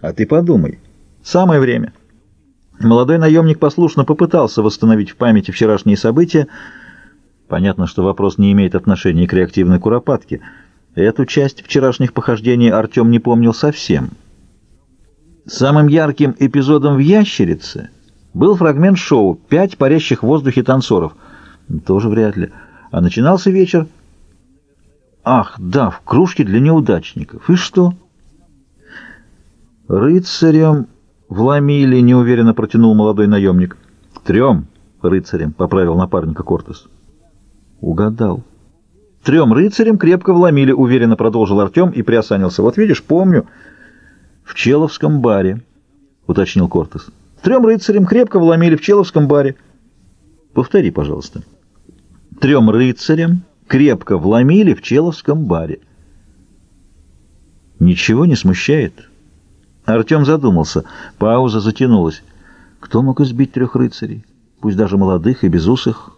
А ты подумай. Самое время. Молодой наемник послушно попытался восстановить в памяти вчерашние события. Понятно, что вопрос не имеет отношения к реактивной куропатке. Эту часть вчерашних похождений Артем не помнил совсем. Самым ярким эпизодом в «Ящерице» был фрагмент шоу «Пять парящих в воздухе танцоров». Тоже вряд ли. А начинался вечер... Ах, да, в кружке для неудачников. И что? Рыцарем вломили, неуверенно протянул молодой наемник. Трем рыцарем, поправил напарника Кортес. Угадал. Трем рыцарем крепко вломили, уверенно продолжил Артем и приосанился. Вот видишь, помню, в Человском баре, уточнил Кортес. Трем рыцарем крепко вломили в Человском баре. Повтори, пожалуйста. Трем рыцарям крепко вломили в Человском баре. Ничего не смущает? Артем задумался. Пауза затянулась. Кто мог избить трех рыцарей? Пусть даже молодых и безусых.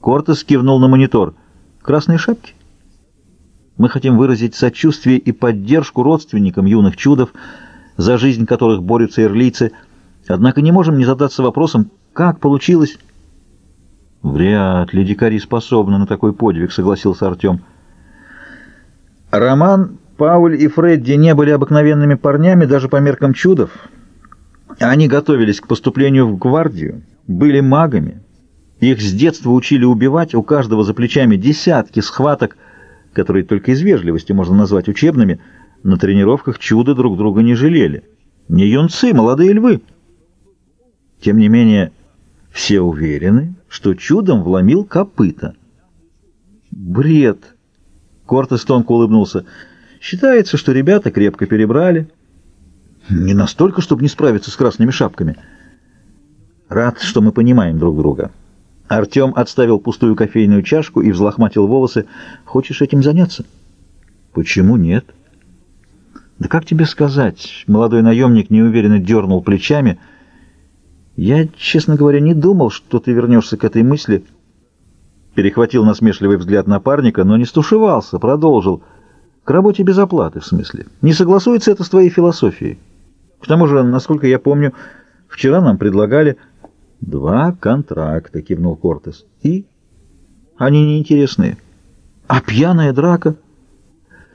Кортес кивнул на монитор. Красные шапки? Мы хотим выразить сочувствие и поддержку родственникам юных чудов, за жизнь которых борются ирлийцы, однако не можем не задаться вопросом, как получилось... «Вряд ли дикари способны на такой подвиг», — согласился Артем. Роман, Пауль и Фредди не были обыкновенными парнями даже по меркам чудов. Они готовились к поступлению в гвардию, были магами. Их с детства учили убивать, у каждого за плечами десятки схваток, которые только из вежливости можно назвать учебными. На тренировках чудо друг друга не жалели. Не юнцы, молодые львы. Тем не менее, все уверены, что чудом вломил копыта. Бред! Кортес тонко улыбнулся. Считается, что ребята крепко перебрали. Не настолько, чтобы не справиться с красными шапками. Рад, что мы понимаем друг друга. Артем отставил пустую кофейную чашку и взлохматил волосы. Хочешь этим заняться? Почему нет? Да как тебе сказать? Молодой наемник неуверенно дернул плечами — «Я, честно говоря, не думал, что ты вернешься к этой мысли». Перехватил насмешливый взгляд напарника, но не стушевался, продолжил. «К работе без оплаты, в смысле. Не согласуется это с твоей философией. К тому же, насколько я помню, вчера нам предлагали...» «Два контракта», — кивнул Кортес. «И?» «Они неинтересные». «А пьяная драка?»